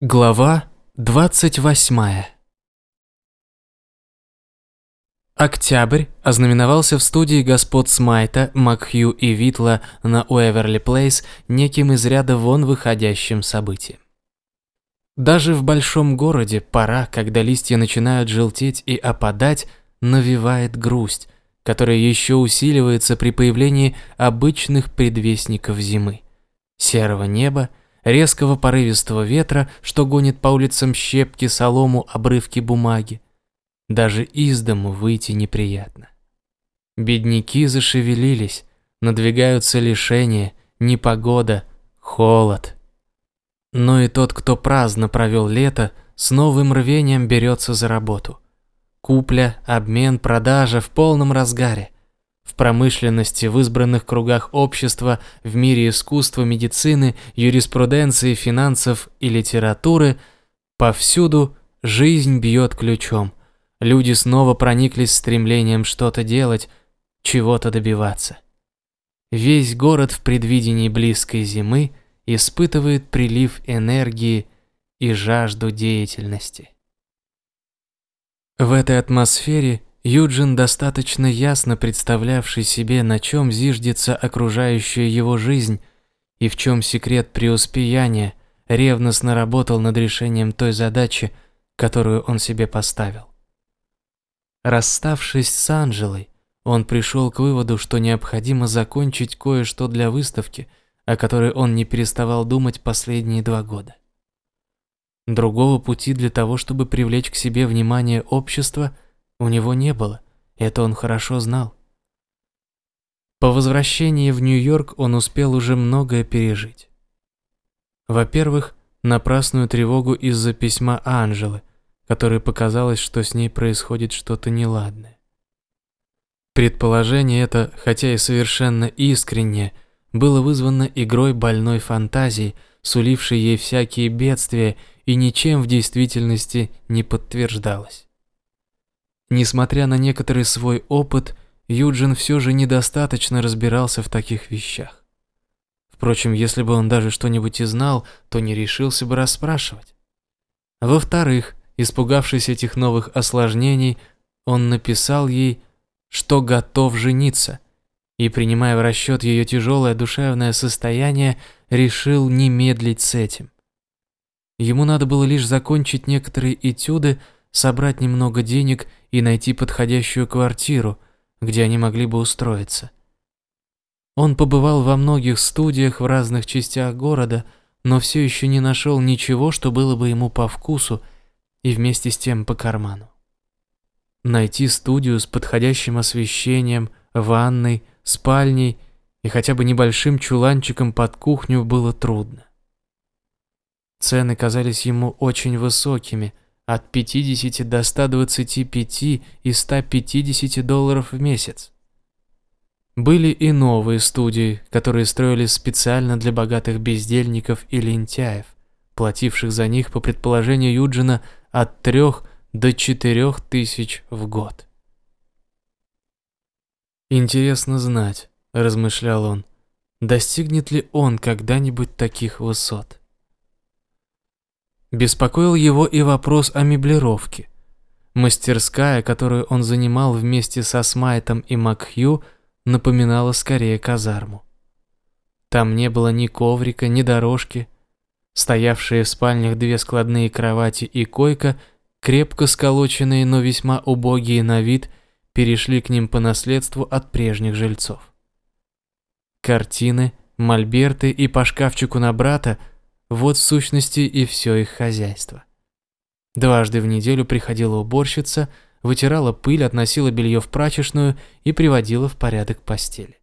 Глава 28 Октябрь ознаменовался в студии господ Смайта, Макхью и Витла на Уэверли Плейс неким из ряда вон выходящим событием. Даже в большом городе пора, когда листья начинают желтеть и опадать, навевает грусть, которая еще усиливается при появлении обычных предвестников зимы. Серого неба резкого порывистого ветра, что гонит по улицам щепки, солому, обрывки бумаги. Даже из дому выйти неприятно. Бедняки зашевелились, надвигаются лишения, непогода, холод. Но и тот, кто праздно провел лето, с новым рвением берется за работу. Купля, обмен, продажа в полном разгаре – в промышленности, в избранных кругах общества, в мире искусства, медицины, юриспруденции, финансов и литературы, повсюду жизнь бьет ключом. Люди снова прониклись стремлением что-то делать, чего-то добиваться. Весь город в предвидении близкой зимы испытывает прилив энергии и жажду деятельности. В этой атмосфере Юджин, достаточно ясно представлявший себе, на чем зиждется окружающая его жизнь и в чем секрет преуспеяния, ревностно работал над решением той задачи, которую он себе поставил. Расставшись с Анжелой, он пришел к выводу, что необходимо закончить кое-что для выставки, о которой он не переставал думать последние два года. Другого пути для того, чтобы привлечь к себе внимание общества – у него не было, это он хорошо знал. По возвращении в Нью-Йорк он успел уже многое пережить. Во-первых, напрасную тревогу из-за письма Анжелы, которой показалось, что с ней происходит что-то неладное. Предположение это, хотя и совершенно искреннее, было вызвано игрой больной фантазии, сулившей ей всякие бедствия и ничем в действительности не подтверждалось. Несмотря на некоторый свой опыт, Юджин все же недостаточно разбирался в таких вещах. Впрочем, если бы он даже что-нибудь и знал, то не решился бы расспрашивать. Во-вторых, испугавшись этих новых осложнений, он написал ей, что готов жениться, и, принимая в расчет ее тяжелое душевное состояние, решил не медлить с этим. Ему надо было лишь закончить некоторые этюды, собрать немного денег и найти подходящую квартиру, где они могли бы устроиться. Он побывал во многих студиях в разных частях города, но все еще не нашел ничего, что было бы ему по вкусу и вместе с тем по карману. Найти студию с подходящим освещением, ванной, спальней и хотя бы небольшим чуланчиком под кухню было трудно. Цены казались ему очень высокими – от 50 до 125 и 150 долларов в месяц. Были и новые студии, которые строились специально для богатых бездельников и лентяев, плативших за них, по предположению Юджина, от 3 до 4 тысяч в год. «Интересно знать», – размышлял он, – достигнет ли он когда-нибудь таких высот. Беспокоил его и вопрос о меблировке. Мастерская, которую он занимал вместе со Смайтом и Макхью, напоминала скорее казарму. Там не было ни коврика, ни дорожки. Стоявшие в спальнях две складные кровати и койка, крепко сколоченные, но весьма убогие на вид, перешли к ним по наследству от прежних жильцов. Картины, мольберты и по шкафчику на брата – вот в сущности и все их хозяйство. Дважды в неделю приходила уборщица, вытирала пыль, относила белье в прачечную и приводила в порядок постели.